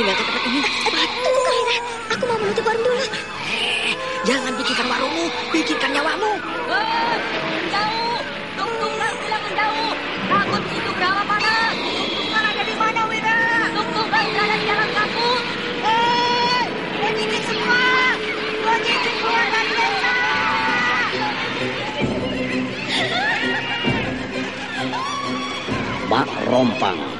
cepat tinggalkan tempat ini. Cepat. Tunggu Kaira, aku mau menutup warung dulu. Eh, jangan pikirkan warungmu, pikirkan nyawamu. Hei, menjauh! Tung-tungkan bilang menjauh! Takut situ berapa panas! Tung-tungkan ada di mana, Wira? Tung-tungkan berada di dalam kampus! Hei, begini semua! Begini keluar dari desa! Mak Rompang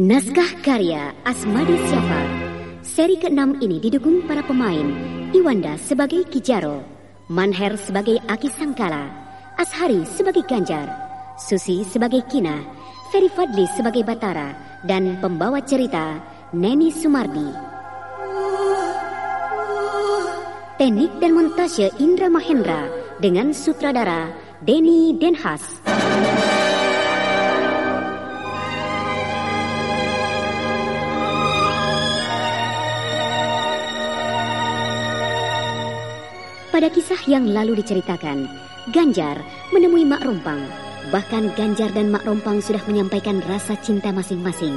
Naskah karya Asmadi Syafar. Seri ke-6 ini didukung para pemain Iwanda sebagai Kijaro, Manher sebagai Aki Sangkala, Ashari sebagai Ganjar, Susi sebagai Kina, Ferry Fadli sebagai Batara, dan pembawa cerita Neni Sumardi. Teknik dan montase Indra Mahendra dengan sutradara Denny Denhas. Pada kisah yang lalu diceritakan, Ganjar menemui Mak Rompang. Bahkan Ganjar dan Mak Rompang sudah menyampaikan rasa cinta masing-masing.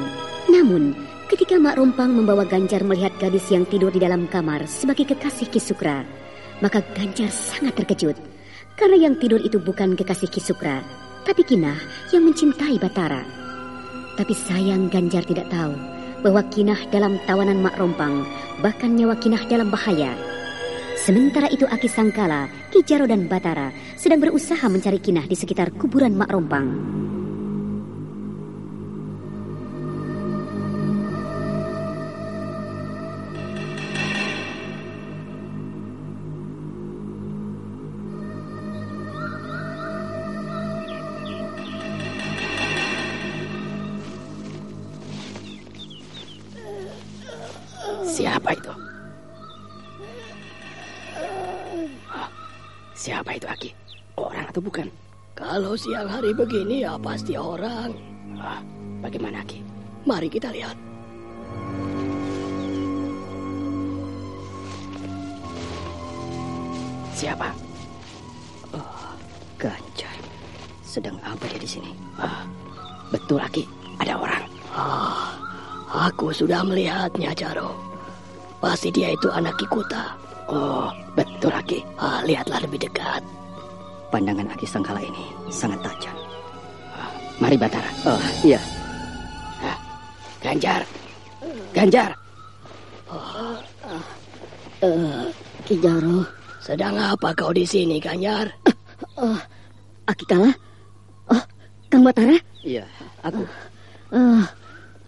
Namun, ketika Mak Rompang membawa Ganjar melihat gadis yang tidur di dalam kamar sebagai kekasih Kisukra, maka Ganjar sangat terkejut. Karena yang tidur itu bukan kekasih Kisukra, tapi Kinah yang mencintai Batara. Tapi sayang Ganjar tidak tahu bahwa Kinah dalam tawanan Mak Rompang, bahkan nyawa Kinah dalam bahaya. Sementara itu Aki Sangkala, Kijaro dan Batara sedang berusaha mencari Kinah di sekitar kuburan Mak Rompang. Siang hari begini ya pasti orang. Ah, bagaimana Aki? Mari kita lihat. Siapa? Ganjar. Sedang apa dia di sini? Ah, betul Aki, ada orang. Ah, aku sudah melihatnya, Jaro. Pasti dia itu anak Kikuta. Oh, betul Aki. Ah, lihatlah lebih dekat. Pandangan Aki Sangkala ini sangat tajam. Mari Batara. Oh, iya. Ah, Ganjar. Ganjar. Eh, Kijaro, sedang apa kau di sini, Ganyar? Akikala? Oh, Kang Batara? Iya, aku. Eh,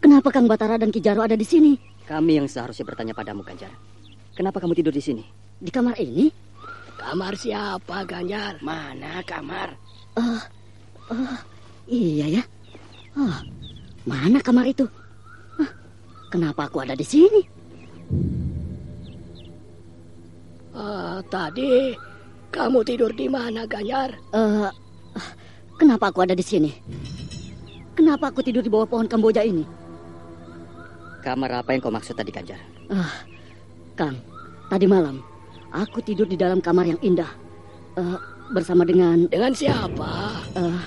kenapa Kang Batara dan Kijaro ada di sini? Kami yang seharusnya bertanya padamu, Ganjar. Kenapa kamu tidur di sini? Di kamar ini? Kamar siapa, Ganyar? Mana kamar? Iya ya. Oh, mana kamar itu? Hah, kenapa aku ada di sini? Ah, tadi kamu tidur di mana, Ganyar? Eh, kenapa aku ada di sini? Kenapa aku tidur di bawah pohon Kamboja ini? Kamar apa yang kau maksud tadi, Ganjar? Ah, Kang, tadi malam aku tidur di dalam kamar yang indah Eh, bersama dengan Dengan siapa? eh,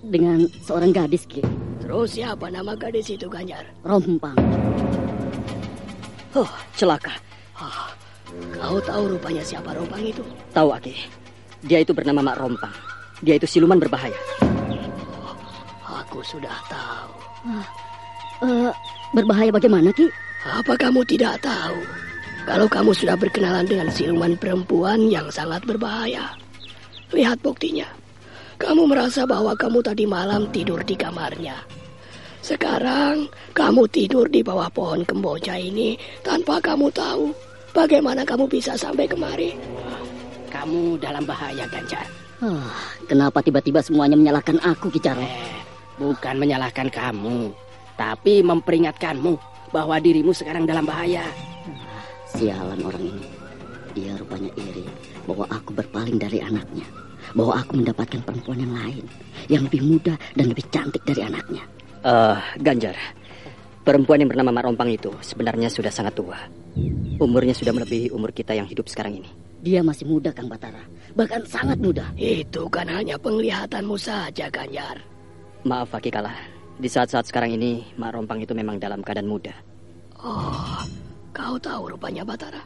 dengan seorang gadis Ki, Terus siapa nama gadis itu, Ganyar? Rompang. Oh, celaka. Ah, kau tahu rupanya siapa Rompang itu? Tahu, Aki. Dia itu bernama Mak Rompang. Dia itu siluman berbahaya. Aku sudah tahu. Eh, berbahaya bagaimana Ki? Apa kamu tidak tahu? Kalau kamu sudah berkenalan dengan siluman perempuan yang sangat berbahaya. Lihat buktinya. Kamu merasa bahwa kamu tadi malam tidur di kamarnya. Sekarang kamu tidur di bawah pohon kemboja ini tanpa kamu tahu bagaimana kamu bisa sampai kemari. Kamu dalam bahaya, Ganjar. Ah, kenapa tiba-tiba semuanya menyalahkan aku Kijaro? Eh, bukan menyalahkan kamu, tapi memperingatkanmu bahwa dirimu sekarang dalam bahaya. Sialan orang ini. Dia rupanya iri bahwa aku berpaling dari anaknya. Bahwa aku mendapatkan perempuan yang lain. Yang lebih muda dan lebih cantik dari anaknya. Eh, Ganjar. Perempuan yang bernama Mak Rompang itu sebenarnya sudah sangat tua. Umurnya sudah melebihi umur kita yang hidup sekarang ini. Dia masih muda Kang Batara. Bahkan sangat muda. Itu kan hanya penglihatanmu saja, Ganyar. Maaf, Aki kalah. Di saat-saat sekarang ini, Mak Rompang itu memang dalam keadaan muda. Oh, kau tahu rupanya Batara.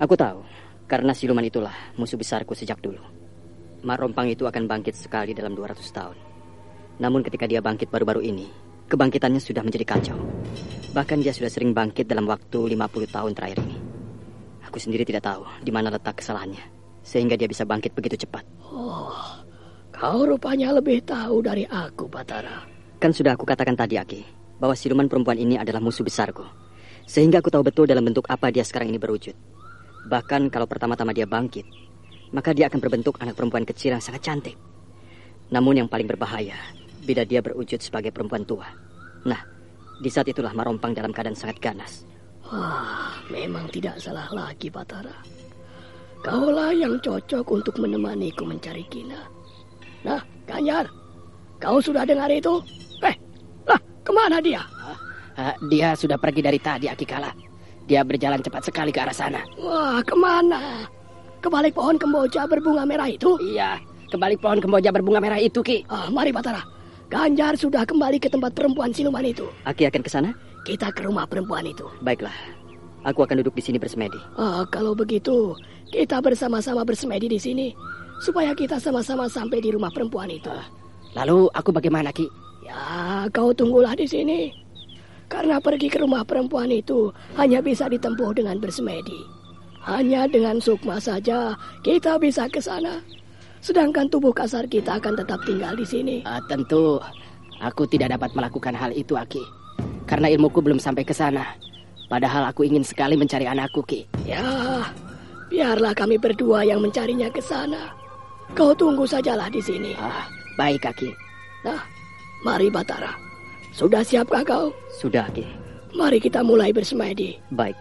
Aku tahu, karena siluman itulah musuh besarku sejak dulu. Mak Rompang itu akan bangkit sekali dalam 200 tahun. Namun ketika dia bangkit baru-baru ini, kebangkitannya sudah menjadi kacau. Bahkan dia sudah sering bangkit dalam waktu 50 tahun terakhir ini. Aku sendiri tidak tahu di mana letak kesalahannya, sehingga dia bisa bangkit begitu cepat. Oh, kau rupanya lebih tahu dari aku, Batara. Kan sudah aku katakan tadi, Aki, bahwa siluman perempuan ini adalah musuh besarku. Sehingga aku tahu betul dalam bentuk apa dia sekarang ini berwujud. Bahkan kalau pertama-tama dia bangkit, maka dia akan berbentuk anak perempuan kecil yang sangat cantik. Namun yang paling berbahaya, bila dia berwujud sebagai perempuan tua. Nah, di saat itulah Marompang dalam keadaan sangat ganas. Wah, memang tidak salah lagi, Batara. Kaulah yang cocok untuk menemaniku mencari Kina. Nah, Ganyar, kau sudah dengar itu? Eh, lah, ke mana dia? Ah, dia sudah pergi dari tadi, Akikala. Dia berjalan cepat sekali ke arah sana. Wah, ke mana? Ke balik pohon kemboja berbunga merah itu? Iya, ke balik pohon kemboja berbunga merah itu, Ki. Ah, mari Batara. Ganjar sudah kembali ke tempat perempuan siluman itu. Aki akan ke sana? Kita ke rumah perempuan itu. Baiklah. Aku akan duduk di sini bersemedi. Ah, kalau begitu, kita bersama-sama bersemedi di sini supaya kita sama-sama sampai di rumah perempuan itu. Ah, lalu aku bagaimana, Ki? Ya, kau tunggulah di sini. Karena pergi ke rumah perempuan itu hanya bisa ditempuh dengan bersemedi. Hanya dengan sukma saja kita bisa ke sana. Sedangkan tubuh kasar kita akan tetap tinggal di sini. Uh, tentu, aku tidak dapat melakukan hal itu, Aki. Karena ilmuku belum sampai ke sana. Padahal aku ingin sekali mencari anakku, Ki. Ya, biarlah kami berdua yang mencarinya ke sana. Kau tunggu sajalah di sini. Ah, baik, Aki. Nah, mari Batara. Sudah siapkah kau? Sudah, Ki. Mari kita mulai bersemedi. Baik.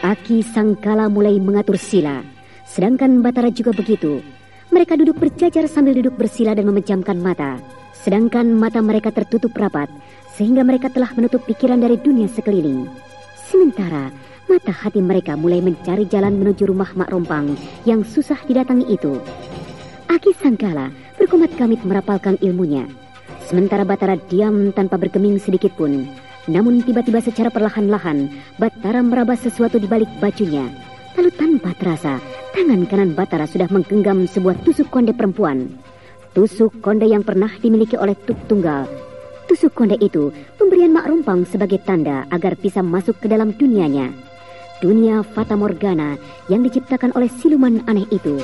Aki Sangkala mulai mengatur sila, sedangkan Batara juga begitu. Mereka duduk berjajar sambil duduk bersila dan memejamkan mata, sedangkan mata mereka tertutup rapat, sehingga mereka telah menutup pikiran dari dunia sekeliling. Sementara mata hati mereka mulai mencari jalan menuju rumah Mak Rompang yang susah didatangi itu. Aki Sangkala berkomat kamit merapalkan ilmunya. Sementara Batara diam tanpa bergeming sedikit pun, namun tiba-tiba secara perlahan-lahan, Batara meraba sesuatu di balik bajunya. Lalu tanpa terasa, tangan kanan Batara sudah menggenggam sebuah tusuk konde perempuan. Tusuk konde yang pernah dimiliki oleh Tuk Tunggal. Tusuk konde itu pemberian Mak Rompang sebagai tanda agar bisa masuk ke dalam dunianya. Dunia Fata Morgana yang diciptakan oleh siluman aneh itu.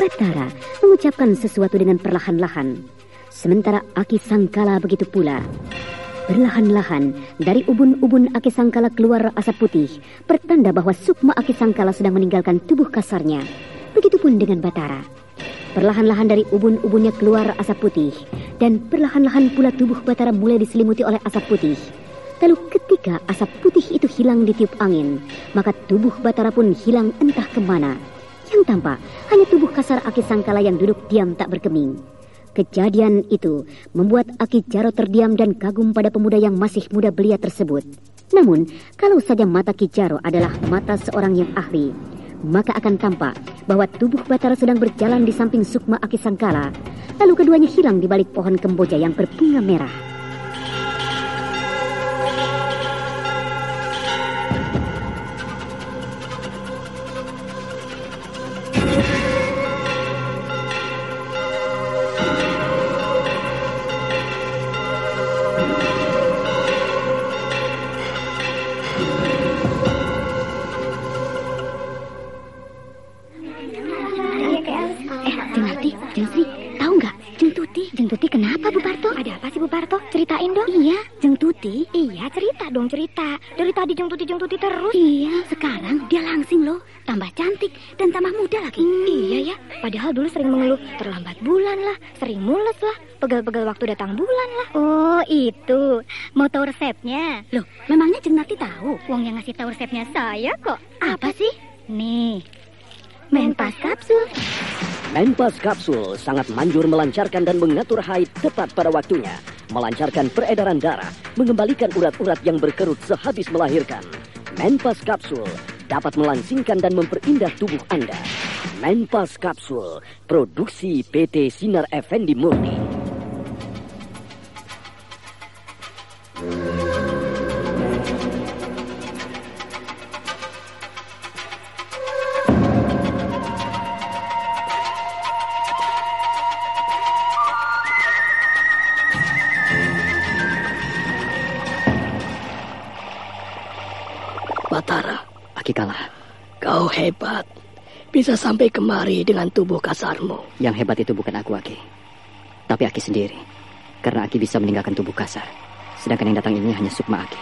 Batara mengucapkan sesuatu dengan perlahan-lahan. Sementara Aki Sangkala begitu pula. Perlahan-lahan dari ubun-ubun Aki Sangkala keluar asap putih, pertanda bahwa Sukma Aki Sangkala sedang meninggalkan tubuh kasarnya. Begitupun dengan Batara. Perlahan-lahan dari ubun-ubunnya keluar asap putih, dan perlahan-lahan pula tubuh Batara mulai diselimuti oleh asap putih. Lalu ketika asap putih itu hilang ditiup angin, maka tubuh Batara pun hilang entah ke mana. Yang tampak hanya tubuh kasar Aki Sangkala yang duduk diam tak berkeming. Kejadian itu membuat Aki Jaro terdiam dan kagum pada pemuda yang masih muda belia tersebut. Namun, kalau saja mata Ki Jaro adalah mata seorang yang ahli, maka akan tampak bahwa tubuh Batara sedang berjalan di samping Sukma Aki Sangkala, lalu keduanya hilang di balik pohon kemboja yang berbunga merah. Iya, ceritain dong. Iya, Jeng Tuti. Iya, cerita dong cerita. Dari tadi Jeng Tuti Jeng Tuti terus. Iya, sekarang dia langsing loh, tambah cantik dan tambah muda lagi. Hmm. Iya ya, padahal dulu sering mengeluh terlambat bulan lah, sering mules lah pegal-pegal waktu datang bulan lah. Oh, itu. Mau tahu resepnya? Loh, memangnya Jeng Narti tahu? Wong yang ngasih tahu resepnya saya kok. Apa sih? Nih, Menpas Kapsul. Menpas Kapsul sangat manjur melancarkan dan mengatur haid tepat pada waktunya. Melancarkan peredaran darah, mengembalikan urat-urat yang berkerut sehabis melahirkan. Menpas Kapsul dapat melangsingkan dan memperindah tubuh Anda. Menpas Kapsul, produksi PT Sinar Effendi Murni. Bisa sampai kemari dengan tubuh kasarmu. Yang hebat itu bukan aku, Aki. Tapi Aki sendiri. Karena Aki bisa meninggalkan tubuh kasar. Sedangkan yang datang ini hanya Sukma Aki.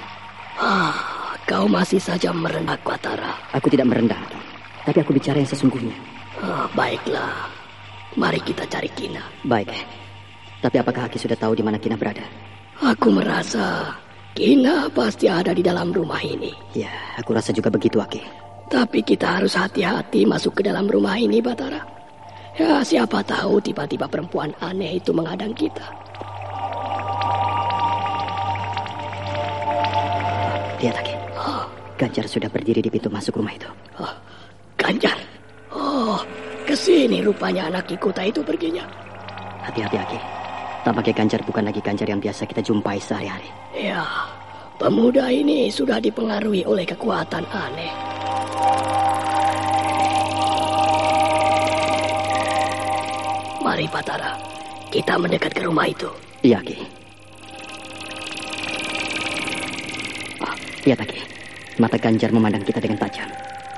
Ah, kau masih saja merendah, Batara. Aku tidak merendah, Aki. Tapi aku bicara yang sesungguhnya. Ah, baiklah. Mari kita cari Kina. Baik. Tapi apakah Aki sudah tahu di mana Kina berada? Aku merasa Kina pasti ada di dalam rumah ini. Ya, aku rasa juga begitu, Aki. Tapi kita harus hati-hati masuk ke dalam rumah ini, Batara. Ya, siapa tahu tiba-tiba perempuan aneh itu menghadang kita. Lihat lagi. Ganjar sudah berdiri di pintu masuk rumah itu. Oh, Ganjar. Oh, ke sini rupanya anak Kikuta itu perginya. Hati-hati, Aki. Tampaknya Ganjar bukan lagi Ganjar yang biasa kita jumpai sehari-hari. Ya, pemuda ini sudah dipengaruhi oleh kekuatan aneh. Mari Patara, kita mendekat ke rumah itu. Iya, Ki. Oh, lihat, Aki. Mata Ganjar memandang kita dengan tajam.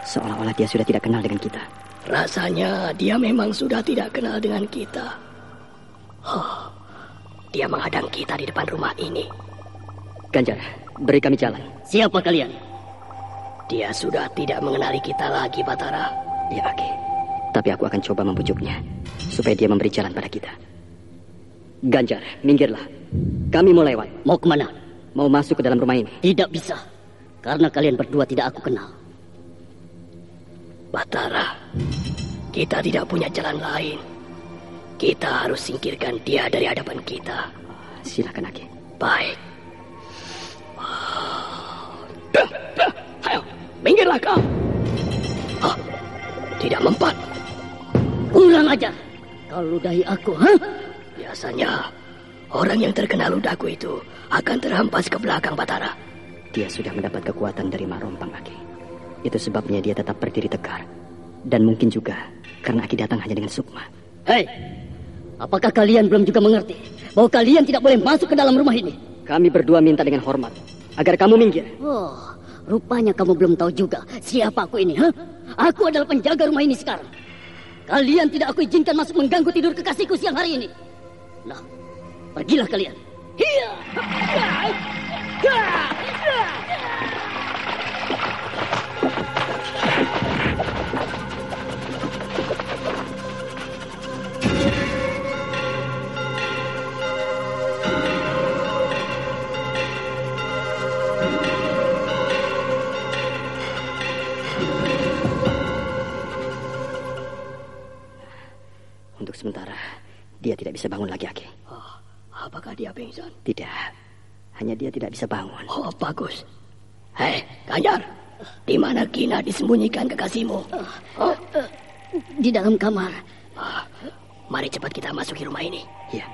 Seolah-olah dia sudah tidak kenal dengan kita. Rasanya dia memang sudah tidak kenal dengan kita. Oh, dia menghadang kita di depan rumah ini. Ganjar, beri kami jalan. Siapa kalian? Dia sudah tidak mengenali kita lagi, Batara. Ya, Aki. Tapi aku akan coba membujuknya. Supaya dia memberi jalan pada kita. Ganjar, minggirlah. Kami mau lewat. Mau ke mana? Mau masuk ke dalam rumah ini. Tidak bisa. Karena kalian berdua tidak aku kenal. Batara, kita tidak punya jalan lain. Kita harus singkirkan dia dari hadapan kita. Silakan, Aki. Baik. Minggirlah kau. Ah, tidak mempan. Kurang ajar. Kau ludahi aku, ha? Biasanya, orang yang terkena ludahku itu akan terhampas ke belakang Batara. Dia sudah mendapat kekuatan dari Mak Rompang, Aki. Itu sebabnya dia tetap berdiri tegar. Dan mungkin juga karena Aki datang hanya dengan sukma. Hei, apakah kalian belum juga mengerti bahwa kalian tidak boleh masuk ke dalam rumah ini? Kami berdua minta dengan hormat agar kamu minggir. Oh, rupanya kamu belum tahu juga siapa aku ini, ha? Aku adalah penjaga rumah ini sekarang. Kalian tidak aku izinkan masuk mengganggu tidur kekasihku siang hari ini. Nah, pergilah kalian. Hiya! Tidak bisa bangun lagi, Aki. Oh, apakah dia pingsan? Tidak. Hanya dia tidak bisa bangun. Oh, bagus. Hei, Ganjar. Di mana Kina disembunyikan kekasihmu? Oh, Di dalam kamar. ah, mari cepat kita masuki rumah ini. Ya.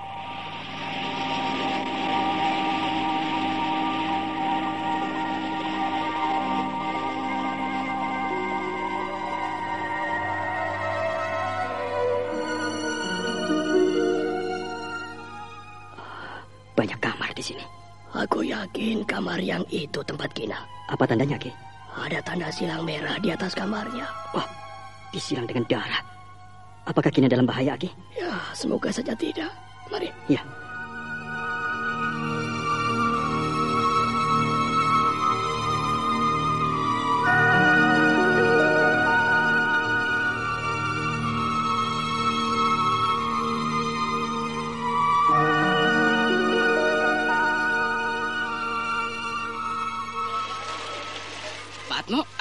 Yang itu tempat Kina. Apa tandanya, Ki? Ada tanda silang merah di atas kamarnya. Wah, disilang dengan darah. Apakah kini dalam bahaya, Ki? Ya, semoga saja tidak. Mari. Ya.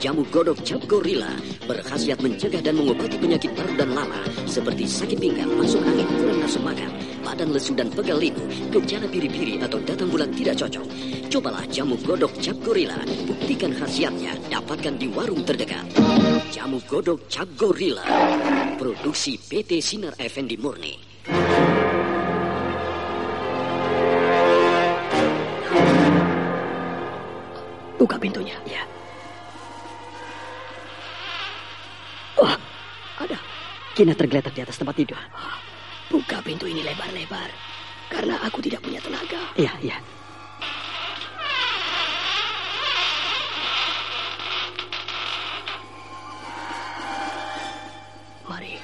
Jamu godok cap gorila berkhasiat mencegah dan mengobati penyakit paru dan lala seperti sakit pinggang, masuk angin, kurang nafsu makan, badan lesu dan pegal linu, gejala biri-biri atau datang bulan tidak cocok. Cobalah jamu godok cap gorila, buktikan khasiatnya, dapatkan di warung terdekat. Jamu godok cap gorila, produksi PT Sinar Effendi Murni. Buka pintunya. Ya. Wah, ada. Kina tergeletak di atas tempat tidur. Buka pintu ini lebar-lebar. Karena aku tidak punya tenaga. Iya, iya. Mari.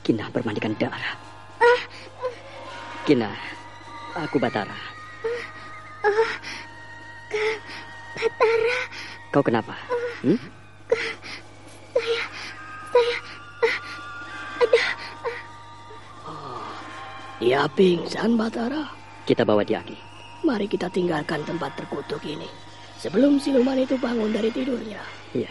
Kina bermandikan darah. Kina, aku Batara. Kau kenapa? Hmm? Dia pingsan, Batara. Kita bawa dia, Ki. Mari kita tinggalkan tempat terkutuk ini. Sebelum siluman itu bangun dari tidurnya. Iya.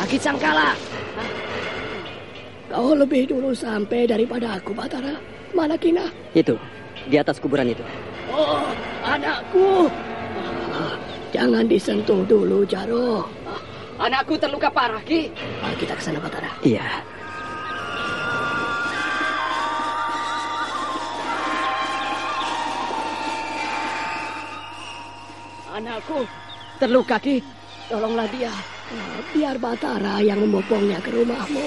Akit Sangkala. Kau lebih dulu sampai daripada aku, Batara. Mana Kina? Itu, di atas kuburan itu. Oh, anakku. Ah, Jangan disentuh dulu, Jaro. Anakku terluka parah, Ki. Ah, Kita ke sana, Batara. Iya. Anakku terluka, Ki. Tolonglah dia. Ah, Biar Batara yang membopongnya ke rumahmu.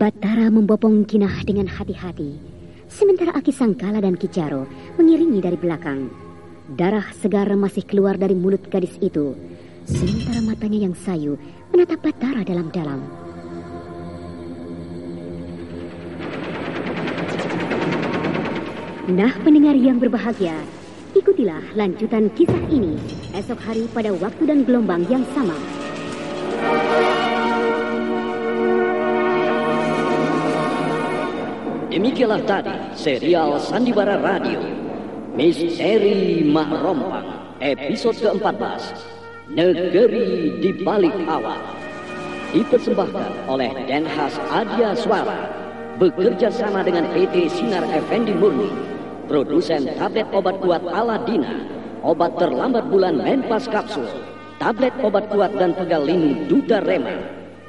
Batara membopong Kinah dengan hati-hati, sementara Aki Sangkala dan Kicaro mengiringi dari belakang. Darah segar masih keluar dari mulut gadis itu, sementara matanya yang sayu menatap Batara dalam-dalam. Nah, pendengar yang berbahagia, ikutilah lanjutan kisah ini esok hari pada waktu dan gelombang yang sama. Demikianlah tadi serial Sandiwara Radio Misteri Mak Rompang episode ke-14 Negeri di Balik Awan dipersembahkan oleh Denhas Adia Suara bekerja sama dengan PT Sinar Effendi Murni produsen tablet obat kuat Aladina obat terlambat bulan Menpas Kapsul tablet obat kuat dan pegal linu Duta Rema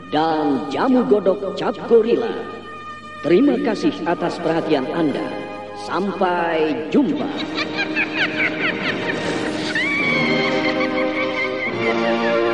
dan jamu godok Cap Gorilla Terima kasih atas perhatian Anda. Sampai jumpa. Thank you.